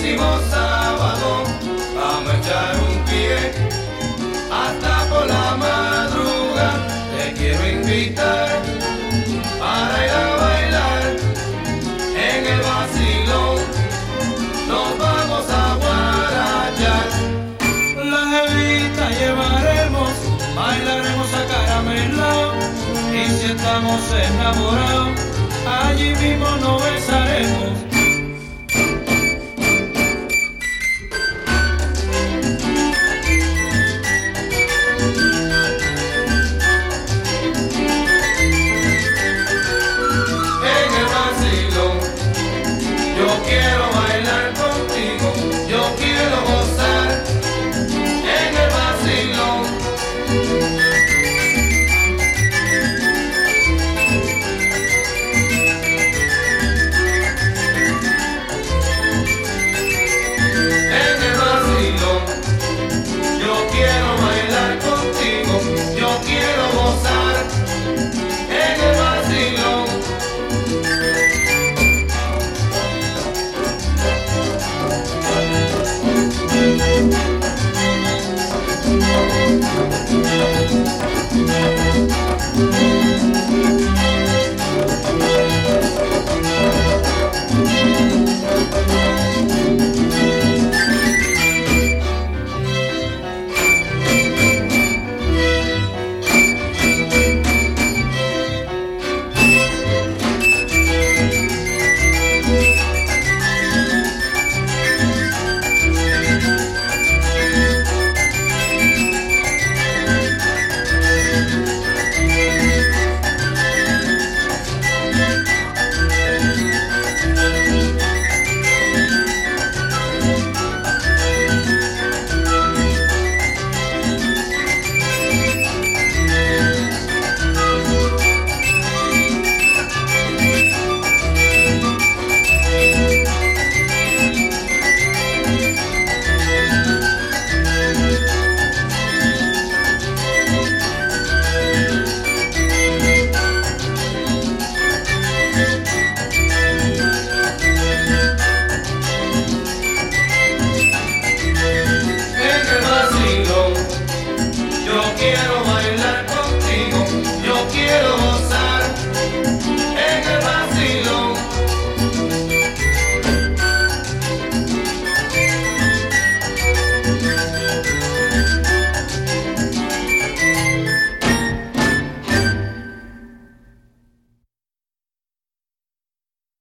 próximo sábado a echar un pie hasta por la madrugada. Te quiero invitar para ir a bailar en el vacilón. Nos vamos a guarachar. La jevita llevaremos, bailaremos a caramelo y si estamos enamorados, allí mismo nos besaremos